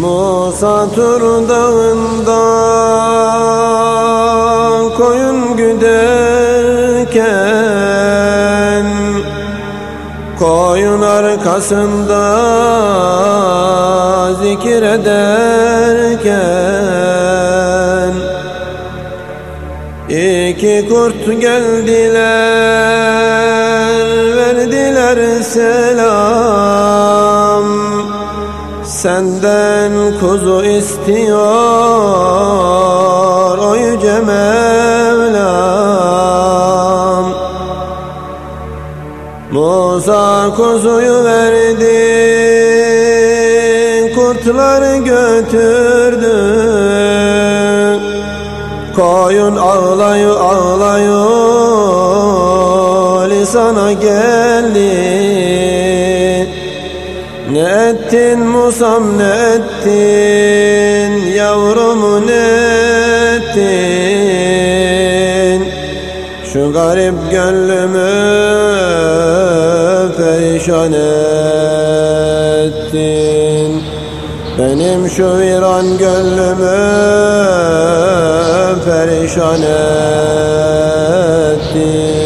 Musa Tur dağında koyun güderken Koyun arkasında zikir ederken İki kurt geldiler verdiler selam Senden kuzu istiyor o yüce Mevlam Musa kuzuyu verdi kurtlar götürdü Koyun ağlayı ağlayı lisana geldi ettin Musam ne ettin Yavrumu ne ettin? Şu garip gönlümü perişan ettin. Benim şu viran gönlümü perişan ettin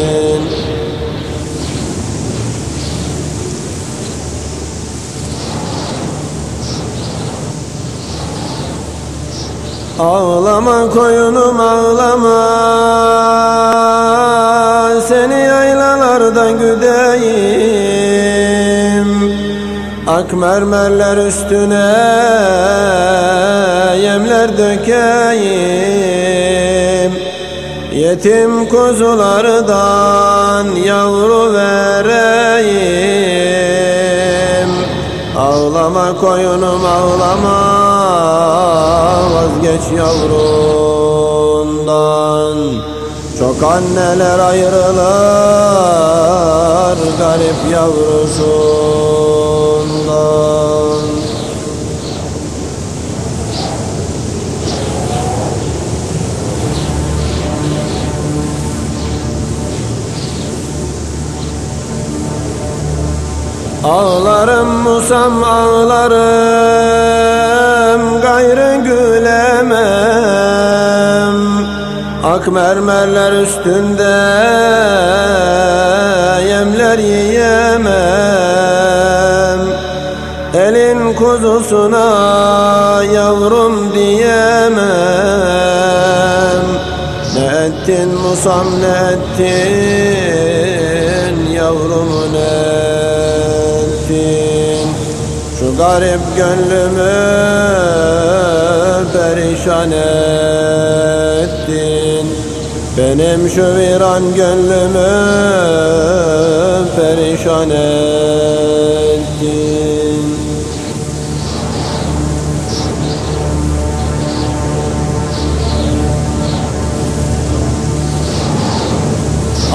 Ağlama koyunum ağlama. Seni yaylalarda güdeyim. Ak mermerler üstüne yemler dökeyim. Yetim kuzulardan yavru vereyim. Ağlama koyunum ağlama yavrundan. Çok anneler ayrılır garip yavrusundan Ağlarım Musam ağlarım gayrı gülemem. Ak mermerler üstünde yemler yiyemem. Elin kuzusuna yavrum diyemem. Ne ettin Musam ne ettin yavrumu ne garip gönlümü perişan ettin. Benim şu viran gönlümü perişan ettin.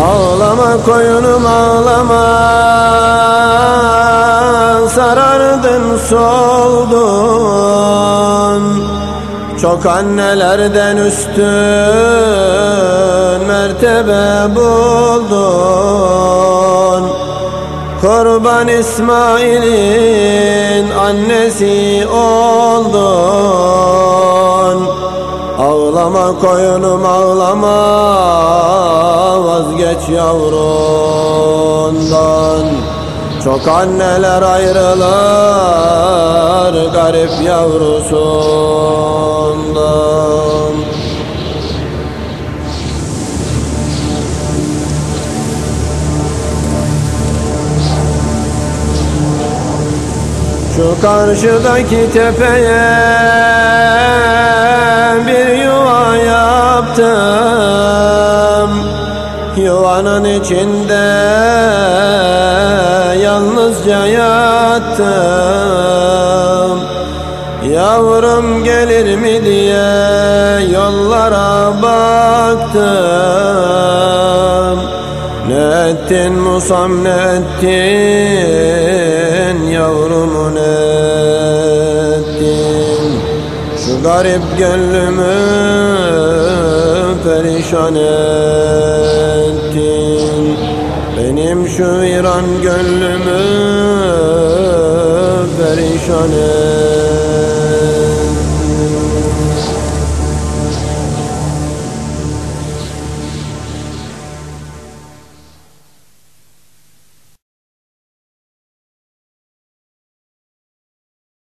Ağlama koyunum ağlama Sarardın soldun. Çok annelerden üstün mertebe buldun. Kurban İsmail'in annesi oldun. Ağlama koyunum ağlama vazgeç yavrundan Çok anneler ayrılır garip yavrusundan. Şu karşıdaki tepeye Yuvanın içinde yalnızca yattım. Yavrum gelir mi diye yollara baktım. Ne ettin Musam ne ettin yavrumu ne ettin? Şu garip gönlümü perişan ettin. Benim şu viran gönlümü perişan ettin